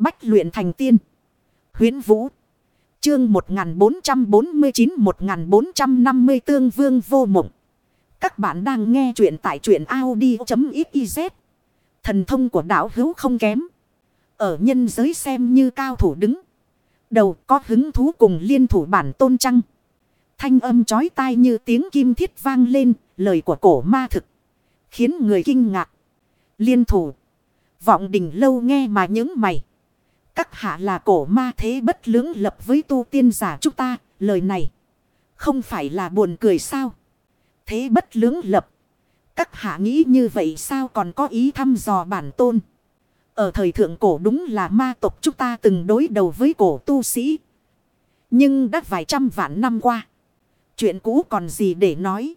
Bách luyện thành tiên. Huyến Vũ. Chương 1449-1450 Tương Vương Vô Mộng. Các bạn đang nghe truyện tại truyện Audi.xyz. Thần thông của đảo hữu không kém. Ở nhân giới xem như cao thủ đứng. Đầu có hứng thú cùng liên thủ bản tôn trăng. Thanh âm chói tai như tiếng kim thiết vang lên. Lời của cổ ma thực. Khiến người kinh ngạc. Liên thủ. Vọng đỉnh lâu nghe mà những mày. Các hạ là cổ ma thế bất lưỡng lập với tu tiên giả chúng ta. Lời này không phải là buồn cười sao. Thế bất lưỡng lập. Các hạ nghĩ như vậy sao còn có ý thăm dò bản tôn. Ở thời thượng cổ đúng là ma tộc chúng ta từng đối đầu với cổ tu sĩ. Nhưng đã vài trăm vạn năm qua. Chuyện cũ còn gì để nói.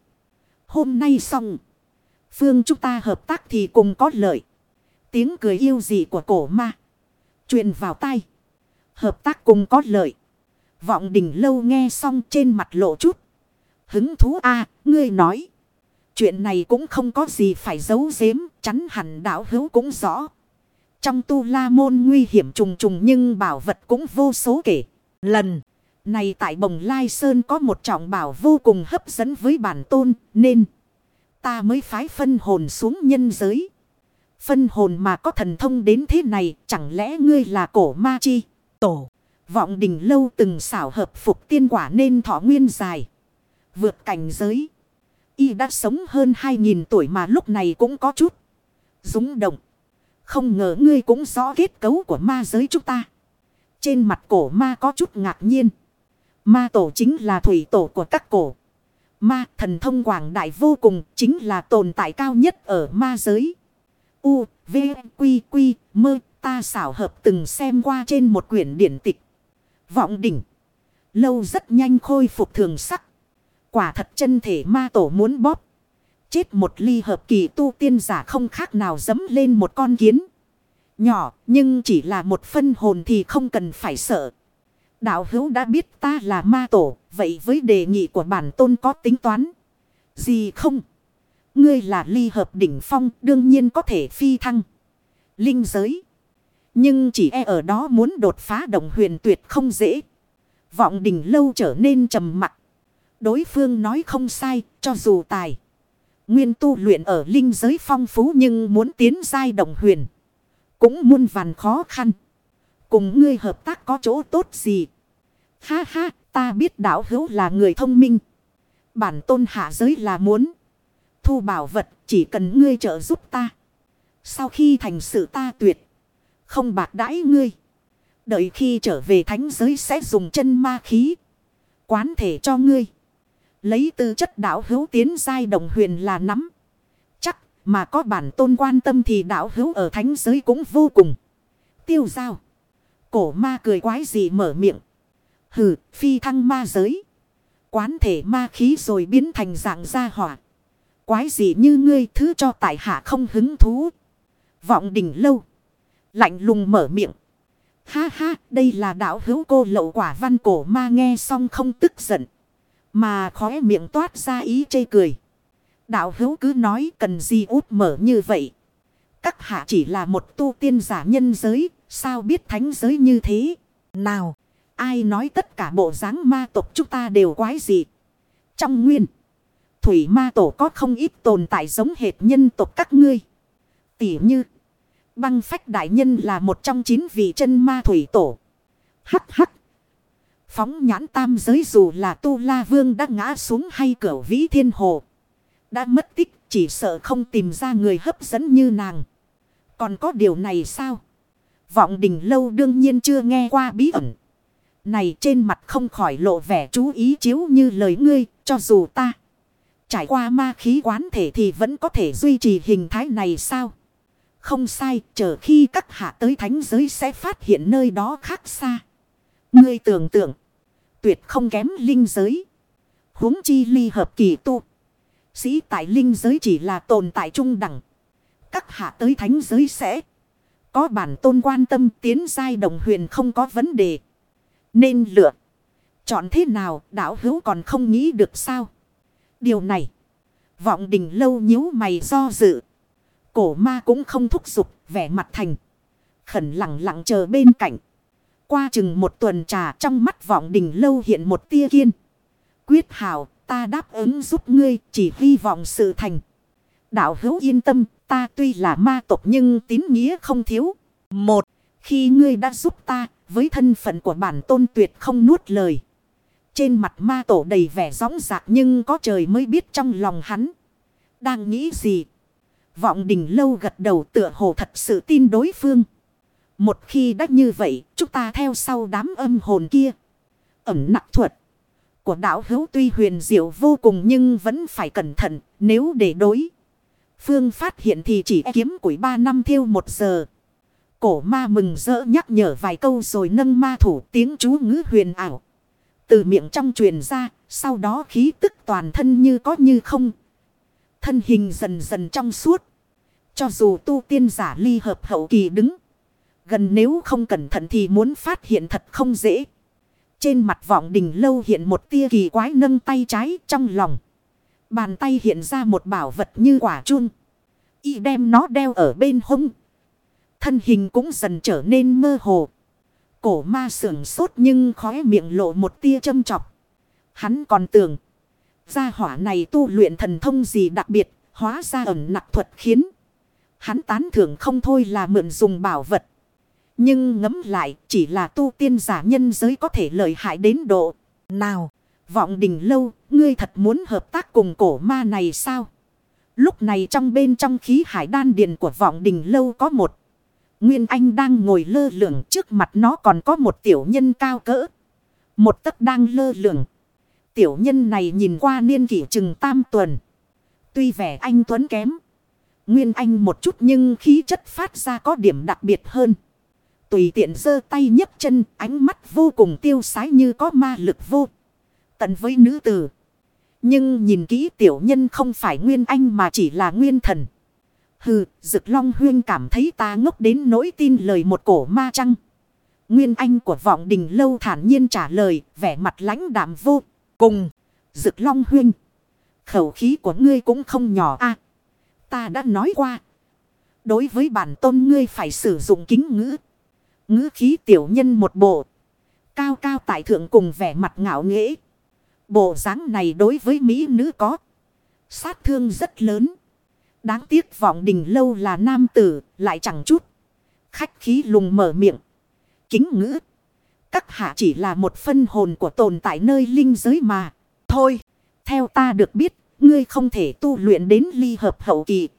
Hôm nay xong. Phương chúng ta hợp tác thì cùng có lợi. Tiếng cười yêu dị của cổ ma truyền vào tay. Hợp tác cùng có lợi. Vọng đỉnh lâu nghe xong trên mặt lộ chút. Hứng thú a, ngươi nói. Chuyện này cũng không có gì phải giấu giếm. Chắn hẳn đạo hữu cũng rõ. Trong tu la môn nguy hiểm trùng trùng nhưng bảo vật cũng vô số kể. Lần này tại Bồng Lai Sơn có một trọng bảo vô cùng hấp dẫn với bản tôn, nên ta mới phái phân hồn xuống nhân giới. Phân hồn mà có thần thông đến thế này, chẳng lẽ ngươi là cổ ma chi? Tổ. Vọng đình lâu từng xảo hợp phục tiên quả nên thọ nguyên dài. Vượt cảnh giới. Y đã sống hơn 2.000 tuổi mà lúc này cũng có chút. Dũng động. Không ngờ ngươi cũng rõ kết cấu của ma giới chúng ta. Trên mặt cổ ma có chút ngạc nhiên. Ma tổ chính là thủy tổ của các cổ. Ma thần thông quảng đại vô cùng chính là tồn tại cao nhất ở ma giới. U, V, Quy, Quy, Mơ ta xảo hợp từng xem qua trên một quyển điển tịch. Vọng đỉnh. Lâu rất nhanh khôi phục thường sắc. Quả thật chân thể ma tổ muốn bóp. Chết một ly hợp kỳ tu tiên giả không khác nào dấm lên một con kiến. Nhỏ nhưng chỉ là một phân hồn thì không cần phải sợ. Đạo hữu đã biết ta là ma tổ. Vậy với đề nghị của bản tôn có tính toán. Gì không? Ngươi là ly hợp đỉnh phong đương nhiên có thể phi thăng. Linh giới. Nhưng chỉ e ở đó muốn đột phá đồng huyền tuyệt không dễ. Vọng đỉnh lâu trở nên trầm mặc. Đối phương nói không sai cho dù tài. Nguyên tu luyện ở linh giới phong phú nhưng muốn tiến giai đồng huyền. Cũng muôn vàn khó khăn. Cùng ngươi hợp tác có chỗ tốt gì? Ha ha, ta biết đạo hữu là người thông minh. Bản tôn hạ giới là muốn. Thu bảo vật chỉ cần ngươi trợ giúp ta. Sau khi thành sự ta tuyệt. Không bạc đãi ngươi. Đợi khi trở về thánh giới sẽ dùng chân ma khí. Quán thể cho ngươi. Lấy tư chất đạo hữu tiến giai đồng huyền là nắm. Chắc mà có bản tôn quan tâm thì đạo hữu ở thánh giới cũng vô cùng. Tiêu giao. Cổ ma cười quái gì mở miệng. Hừ, phi thăng ma giới. Quán thể ma khí rồi biến thành dạng gia hỏa. Quái gì như ngươi thứ cho tại hạ không hứng thú. Vọng đỉnh lâu. Lạnh lùng mở miệng. Ha ha, đây là đạo hữu cô lậu quả văn cổ ma nghe xong không tức giận. Mà khóe miệng toát ra ý chê cười. Đạo hữu cứ nói cần gì út mở như vậy. Các hạ chỉ là một tu tiên giả nhân giới, sao biết thánh giới như thế? Nào, ai nói tất cả bộ dáng ma tộc chúng ta đều quái gì? Trong nguyên, thủy ma tổ có không ít tồn tại giống hệt nhân tộc các ngươi. Tỉ như, băng phách đại nhân là một trong chín vị chân ma thủy tổ. Hắc hắc. Phóng nhãn tam giới dù là tu la vương đã ngã xuống hay cửa vĩ thiên hồ. Đã mất tích chỉ sợ không tìm ra người hấp dẫn như nàng. Còn có điều này sao? Vọng đình lâu đương nhiên chưa nghe qua bí ẩn. Này trên mặt không khỏi lộ vẻ chú ý chiếu như lời ngươi, cho dù ta trải qua ma khí quán thể thì vẫn có thể duy trì hình thái này sao? Không sai, chờ khi các hạ tới thánh giới sẽ phát hiện nơi đó khác xa. Ngươi tưởng tượng, tuyệt không kém linh giới. huống chi ly hợp kỳ tu. Sĩ tại linh giới chỉ là tồn tại trung đẳng. Các hạ tới thánh giới sẽ có bản tôn quan tâm tiến giai đồng huyền không có vấn đề. Nên lựa. Chọn thế nào đảo hữu còn không nghĩ được sao. Điều này. Vọng đình lâu nhíu mày do dự. Cổ ma cũng không thúc giục vẻ mặt thành. Khẩn lặng lặng chờ bên cạnh. Qua chừng một tuần trà trong mắt vọng đình lâu hiện một tia kiên. Quyết hào ta đáp ứng giúp ngươi chỉ hy vọng sự thành. Đạo hữu yên tâm ta tuy là ma tộc nhưng tín nghĩa không thiếu. Một, khi ngươi đã giúp ta với thân phận của bản tôn tuyệt không nuốt lời. Trên mặt ma tổ đầy vẻ gióng dạc nhưng có trời mới biết trong lòng hắn. Đang nghĩ gì? Vọng đình lâu gật đầu tựa hồ thật sự tin đối phương. Một khi đã như vậy, chúng ta theo sau đám âm hồn kia. Ẩm nặng thuật của đạo hữu tuy huyền diệu vô cùng nhưng vẫn phải cẩn thận nếu để đối. Phương phát hiện thì chỉ kiếm củi ba năm thiêu một giờ. Cổ ma mừng rỡ nhắc nhở vài câu rồi nâng ma thủ tiếng chú ngữ huyền ảo. Từ miệng trong truyền ra, sau đó khí tức toàn thân như có như không. Thân hình dần dần trong suốt. Cho dù tu tiên giả ly hợp hậu kỳ đứng. Gần nếu không cẩn thận thì muốn phát hiện thật không dễ. Trên mặt vọng đình lâu hiện một tia kỳ quái nâng tay trái trong lòng. Bàn tay hiện ra một bảo vật như quả chun. Y đem nó đeo ở bên hông. Thân hình cũng dần trở nên mơ hồ. Cổ ma sưởng sốt nhưng khóe miệng lộ một tia châm chọc. Hắn còn tưởng. Gia hỏa này tu luyện thần thông gì đặc biệt. Hóa ra ẩn nặc thuật khiến. Hắn tán thưởng không thôi là mượn dùng bảo vật. Nhưng ngấm lại chỉ là tu tiên giả nhân giới có thể lợi hại đến độ. Nào, vọng đình lâu, ngươi thật muốn hợp tác cùng cổ ma này sao? Lúc này trong bên trong khí hải đan điện của vọng đình lâu có một. Nguyên Anh đang ngồi lơ lửng trước mặt nó còn có một tiểu nhân cao cỡ. Một tấc đang lơ lửng. Tiểu nhân này nhìn qua niên kỷ chừng tam tuần. Tuy vẻ anh tuấn kém. Nguyên Anh một chút nhưng khí chất phát ra có điểm đặc biệt hơn tùy tiện giơ tay nhấc chân, ánh mắt vô cùng tiêu sái như có ma lực vô. Tận với nữ tử. Nhưng nhìn kỹ tiểu nhân không phải nguyên anh mà chỉ là nguyên thần. Hừ, Dực Long Huyên cảm thấy ta ngốc đến nỗi tin lời một cổ ma trăng. Nguyên anh của vọng đình lâu thản nhiên trả lời, vẻ mặt lãnh đạm vô cùng. Dực Long Huyên, khẩu khí của ngươi cũng không nhỏ a Ta đã nói qua. Đối với bản tôn ngươi phải sử dụng kính ngữ ngữ khí tiểu nhân một bộ. Cao cao tại thượng cùng vẻ mặt ngạo nghễ. Bộ dáng này đối với Mỹ nữ có. Sát thương rất lớn. Đáng tiếc vọng đình lâu là nam tử, lại chẳng chút. Khách khí lùng mở miệng. Kính ngữ. Các hạ chỉ là một phân hồn của tồn tại nơi linh giới mà. Thôi, theo ta được biết, ngươi không thể tu luyện đến ly hợp hậu kỳ.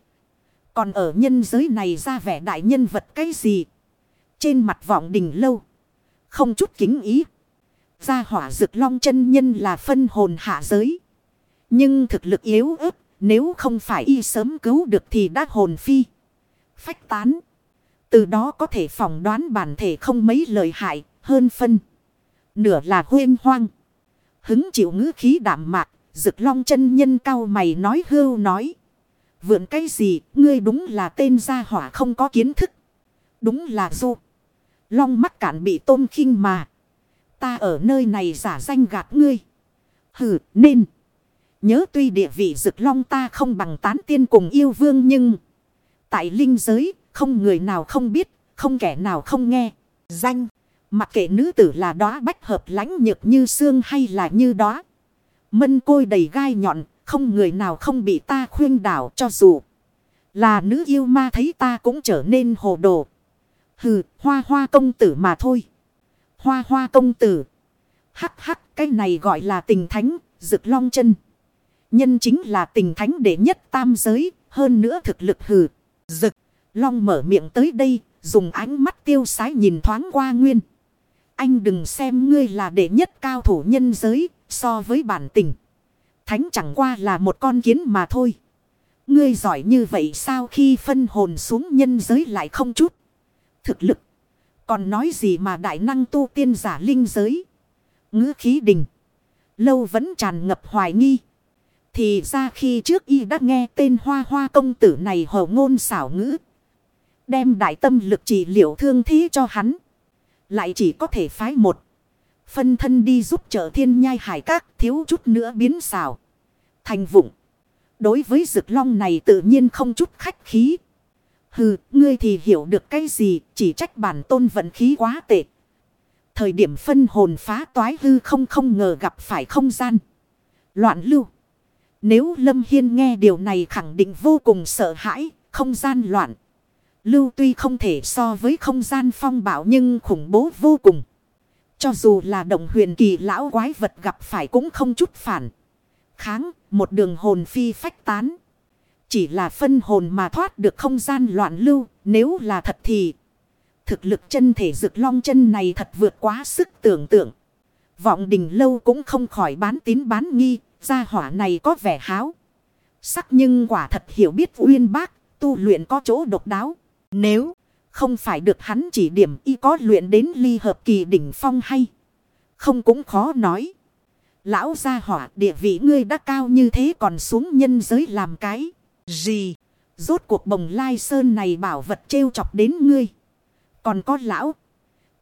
Còn ở nhân giới này ra vẻ đại nhân vật cái gì? Trên mặt vọng đình lâu. Không chút kính ý. Gia hỏa rực long chân nhân là phân hồn hạ giới. Nhưng thực lực yếu ớt. Nếu không phải y sớm cứu được thì đã hồn phi. Phách tán. Từ đó có thể phỏng đoán bản thể không mấy lợi hại hơn phân. Nửa là huyên hoang. Hứng chịu ngữ khí đảm mạc. Dực long chân nhân cao mày nói hưu nói. Vượn cái gì, ngươi đúng là tên gia hỏa không có kiến thức. Đúng là du. Long mắt cản bị tôm khinh mà. Ta ở nơi này giả danh gạt ngươi. hử nên. Nhớ tuy địa vị rực long ta không bằng tán tiên cùng yêu vương nhưng. Tại linh giới, không người nào không biết, không kẻ nào không nghe. Danh, mặc kệ nữ tử là đóa bách hợp lãnh nhược như xương hay là như đóa Mân côi đầy gai nhọn, không người nào không bị ta khuyên đảo cho dù. Là nữ yêu ma thấy ta cũng trở nên hồ đồ. Hừ, hoa hoa công tử mà thôi. Hoa hoa công tử. Hắc hắc, cái này gọi là tình thánh, rực long chân. Nhân chính là tình thánh đệ nhất tam giới, hơn nữa thực lực hừ. Rực, long mở miệng tới đây, dùng ánh mắt tiêu sái nhìn thoáng qua nguyên. Anh đừng xem ngươi là đệ nhất cao thủ nhân giới, so với bản tình. Thánh chẳng qua là một con kiến mà thôi. Ngươi giỏi như vậy sao khi phân hồn xuống nhân giới lại không chút thực lực. Còn nói gì mà đại năng tu tiên giả linh giới. ngữ khí đình. Lâu vẫn tràn ngập hoài nghi. Thì ra khi trước y đã nghe tên hoa hoa công tử này hồ ngôn xảo ngữ. Đem đại tâm lực trị liệu thương thí cho hắn. Lại chỉ có thể phái một. Phân thân đi giúp trợ thiên nhai hải các thiếu chút nữa biến xảo. Thành vụng. Đối với rực long này tự nhiên không chút khách khí. Hừ, ngươi thì hiểu được cái gì, chỉ trách bản tôn vận khí quá tệ. Thời điểm phân hồn phá toái hư không không ngờ gặp phải không gian. Loạn lưu. Nếu Lâm Hiên nghe điều này khẳng định vô cùng sợ hãi, không gian loạn. Lưu tuy không thể so với không gian phong bạo nhưng khủng bố vô cùng. Cho dù là động huyền kỳ lão quái vật gặp phải cũng không chút phản. Kháng, một đường hồn phi phách tán. Chỉ là phân hồn mà thoát được không gian loạn lưu, nếu là thật thì... Thực lực chân thể rực long chân này thật vượt quá sức tưởng tượng. Vọng đình lâu cũng không khỏi bán tín bán nghi, gia hỏa này có vẻ háo. Sắc nhưng quả thật hiểu biết uyên bác, tu luyện có chỗ độc đáo. Nếu không phải được hắn chỉ điểm y có luyện đến ly hợp kỳ đỉnh phong hay. Không cũng khó nói. Lão gia hỏa địa vị ngươi đã cao như thế còn xuống nhân giới làm cái gì. Rốt cuộc bồng lai sơn này bảo vật trêu chọc đến ngươi. Còn có lão.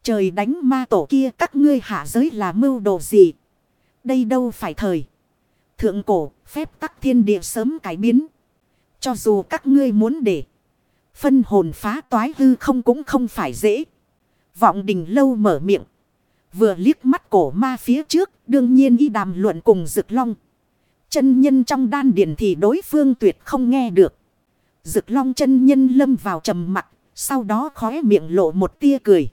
Trời đánh ma tổ kia các ngươi hạ giới là mưu đồ gì. Đây đâu phải thời. Thượng cổ, phép tắc thiên địa sớm cải biến. Cho dù các ngươi muốn để. Phân hồn phá toái hư không cũng không phải dễ. Vọng đình lâu mở miệng. Vừa liếc mắt cổ ma phía trước. Đương nhiên y đàm luận cùng rực long. Chân nhân trong đan điển thì đối phương tuyệt không nghe được. Rực long chân nhân lâm vào trầm mặt. Sau đó khóe miệng lộ một tia cười.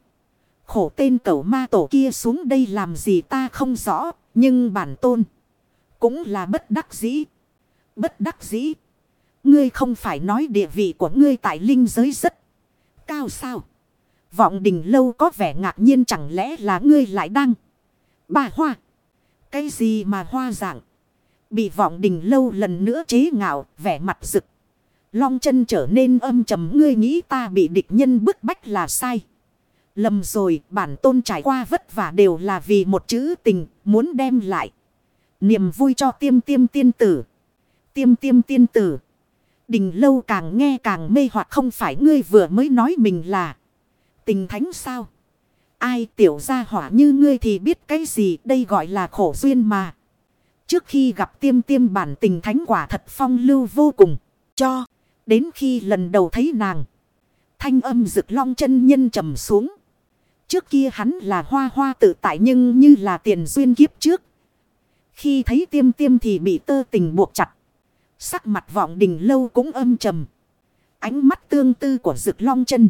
Khổ tên cẩu ma tổ kia xuống đây làm gì ta không rõ. Nhưng bản tôn. Cũng là bất đắc dĩ. Bất đắc dĩ. Ngươi không phải nói địa vị của ngươi tại linh giới rất cao sao. Vọng đình lâu có vẻ ngạc nhiên chẳng lẽ là ngươi lại đang. Bà hoa. Cái gì mà hoa dạng. Bị vọng đình lâu lần nữa chế ngạo, vẻ mặt rực. Long chân trở nên âm trầm, ngươi nghĩ ta bị địch nhân bức bách là sai. Lầm rồi, bản tôn trải qua vất vả đều là vì một chữ tình, muốn đem lại. Niềm vui cho tiêm tiêm tiên tử. Tiêm tiêm tiên tử. Đình lâu càng nghe càng mê hoặc không phải ngươi vừa mới nói mình là tình thánh sao. Ai tiểu gia hỏa như ngươi thì biết cái gì, đây gọi là khổ duyên mà. Trước khi gặp tiêm tiêm bản tình thánh quả thật phong lưu vô cùng. Cho. Đến khi lần đầu thấy nàng. Thanh âm rực long chân nhân trầm xuống. Trước kia hắn là hoa hoa tự tại nhưng như là tiền duyên kiếp trước. Khi thấy tiêm tiêm thì bị tơ tình buộc chặt. Sắc mặt vọng đình lâu cũng âm trầm. Ánh mắt tương tư của rực long chân.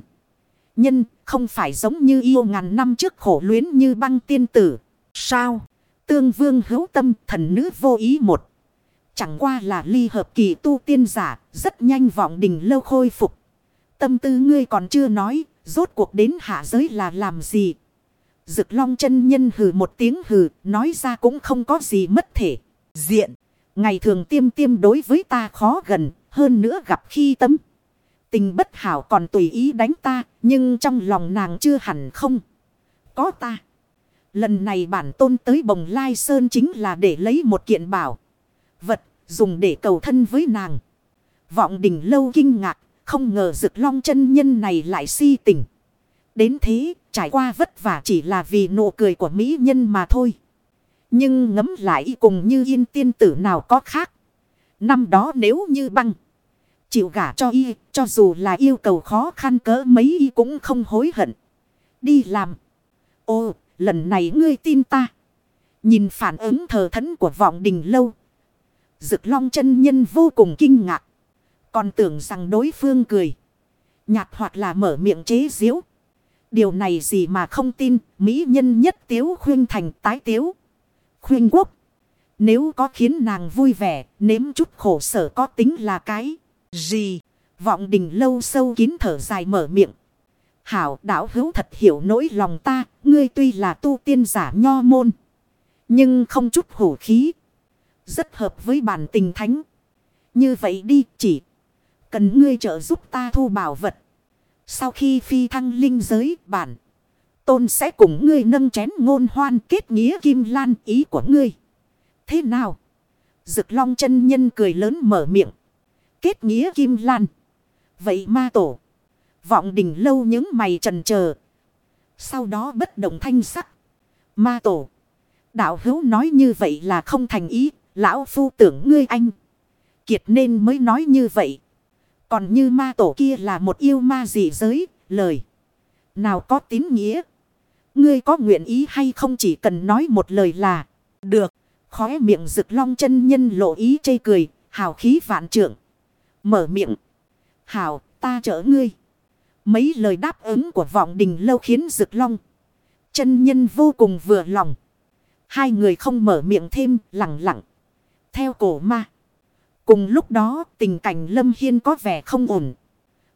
Nhân, không phải giống như yêu ngàn năm trước khổ luyến như băng tiên tử. Sao? Tương vương hữu tâm, thần nữ vô ý một. Chẳng qua là ly hợp kỳ tu tiên giả. Rất nhanh vọng đình lâu khôi phục. Tâm tư ngươi còn chưa nói. Rốt cuộc đến hạ giới là làm gì? Dực long chân nhân hừ một tiếng hừ. Nói ra cũng không có gì mất thể. Diện. Ngày thường tiêm tiêm đối với ta khó gần, hơn nữa gặp khi tâm Tình bất hảo còn tùy ý đánh ta, nhưng trong lòng nàng chưa hẳn không. Có ta. Lần này bản tôn tới bồng lai sơn chính là để lấy một kiện bảo. Vật, dùng để cầu thân với nàng. Vọng đỉnh lâu kinh ngạc, không ngờ rực long chân nhân này lại si tình. Đến thế, trải qua vất vả chỉ là vì nụ cười của mỹ nhân mà thôi. Nhưng ngấm lại cùng như yên tiên tử nào có khác. Năm đó nếu như băng. Chịu gả cho y. Cho dù là yêu cầu khó khăn cỡ mấy y cũng không hối hận. Đi làm. Ô lần này ngươi tin ta. Nhìn phản ứng thờ thẫn của vọng đình lâu. Dực long chân nhân vô cùng kinh ngạc. Còn tưởng rằng đối phương cười. Nhạt hoặc là mở miệng chế diễu. Điều này gì mà không tin. Mỹ nhân nhất tiếu khuyên thành tái tiếu khuyên quốc. Nếu có khiến nàng vui vẻ, nếm chút khổ sở có tính là cái gì? Vọng đình lâu sâu kín thở dài mở miệng. Hảo đảo hữu thật hiểu nỗi lòng ta, ngươi tuy là tu tiên giả nho môn. Nhưng không chút hổ khí. Rất hợp với bản tình thánh. Như vậy đi chỉ. Cần ngươi trợ giúp ta thu bảo vật. Sau khi phi thăng linh giới bản tôn sẽ cùng ngươi nâng chén ngôn hoan kết nghĩa kim lan ý của ngươi. Thế nào? Dực long chân nhân cười lớn mở miệng. Kết nghĩa kim lan. Vậy ma tổ. Vọng đỉnh lâu những mày trần chờ Sau đó bất động thanh sắc. Ma tổ. Đạo hữu nói như vậy là không thành ý. Lão phu tưởng ngươi anh. Kiệt nên mới nói như vậy. Còn như ma tổ kia là một yêu ma dị giới, lời. Nào có tín nghĩa. Ngươi có nguyện ý hay không chỉ cần nói một lời là. Được. Khóe miệng rực long chân nhân lộ ý chây cười. Hào khí vạn trượng. Mở miệng. Hào ta chở ngươi. Mấy lời đáp ứng của vọng đình lâu khiến rực long. Chân nhân vô cùng vừa lòng. Hai người không mở miệng thêm lặng lặng. Theo cổ ma. Cùng lúc đó, tình cảnh Lâm Hiên có vẻ không ổn.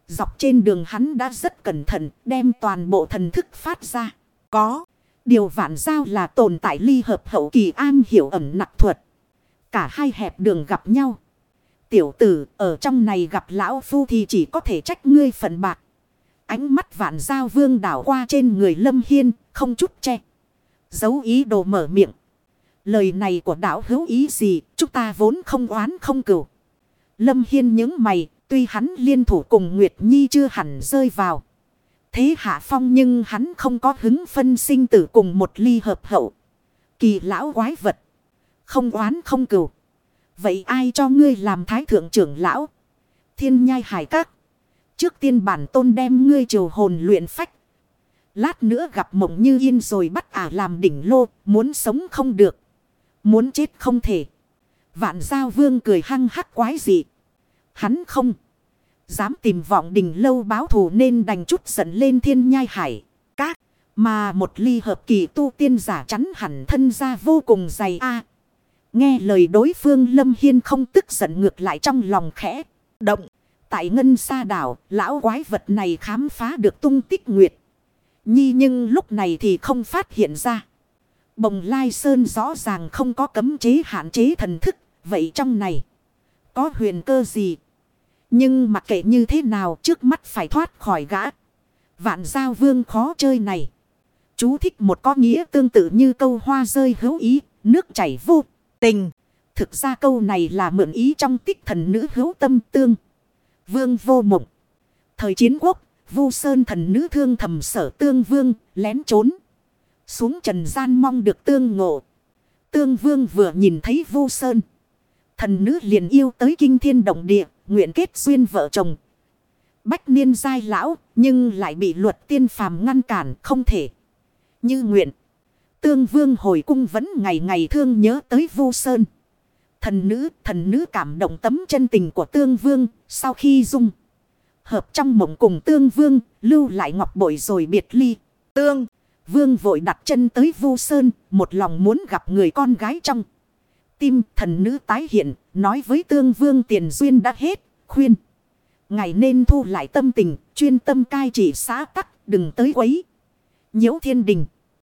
Dọc trên đường hắn đã rất cẩn thận, đem toàn bộ thần thức phát ra. Có. Điều vạn giao là tồn tại ly hợp hậu kỳ an hiểu ẩm nặc thuật. Cả hai hẹp đường gặp nhau. Tiểu tử, ở trong này gặp lão phu thì chỉ có thể trách ngươi phận bạc. Ánh mắt vạn giao vương đảo qua trên người lâm hiên, không chút che. Giấu ý đồ mở miệng. Lời này của đảo hữu ý gì chúng ta vốn không oán không cửu. Lâm hiên những mày, tuy hắn liên thủ cùng Nguyệt Nhi chưa hẳn rơi vào thế hạ phong nhưng hắn không có hứng phân sinh tử cùng một ly hợp hậu. Kỳ lão quái vật. Không oán không cửu. Vậy ai cho ngươi làm thái thượng trưởng lão? Thiên nhai hải các. Trước tiên bản tôn đem ngươi triều hồn luyện phách. Lát nữa gặp mộng như yên rồi bắt ả làm đỉnh lô. Muốn sống không được. Muốn chết không thể. Vạn giao vương cười hăng hắc quái dị. Hắn không. Dám tìm vọng đình lâu báo thù nên đành chút giận lên thiên nhai hải. Các. Mà một ly hợp kỳ tu tiên giả chắn hẳn thân ra vô cùng dày a Nghe lời đối phương Lâm Hiên không tức giận ngược lại trong lòng khẽ. Động. Tại ngân sa đảo, lão quái vật này khám phá được tung tích nguyệt. Nhi nhưng lúc này thì không phát hiện ra. Bồng Lai Sơn rõ ràng không có cấm chế hạn chế thần thức. Vậy trong này có huyền cơ gì? Nhưng mặc kệ như thế nào trước mắt phải thoát khỏi gã. Vạn giao vương khó chơi này. Chú thích một có nghĩa tương tự như câu hoa rơi hữu ý, nước chảy vô tình. Thực ra câu này là mượn ý trong tích thần nữ hữu tâm tương. Vương vô mộng. Thời chiến quốc, vu sơn thần nữ thương thầm sở tương vương, lén trốn. Xuống trần gian mong được tương ngộ. Tương vương vừa nhìn thấy vu sơn. Thần nữ liền yêu tới kinh thiên động địa nguyện kết duyên vợ chồng. Bách niên giai lão, nhưng lại bị luật tiên phàm ngăn cản không thể. Như nguyện, tương vương hồi cung vẫn ngày ngày thương nhớ tới vô sơn. Thần nữ, thần nữ cảm động tấm chân tình của tương vương, sau khi dung. Hợp trong mộng cùng tương vương, lưu lại ngọc bội rồi biệt ly. Tương, vương vội đặt chân tới vu sơn, một lòng muốn gặp người con gái trong tim thần nữ tái hiện, nói với tương vương tiền duyên đã hết, khuyên. Ngày nên thu lại tâm tình, chuyên tâm cai trị xã tắc, đừng tới quấy. Nhiễu thiên đình.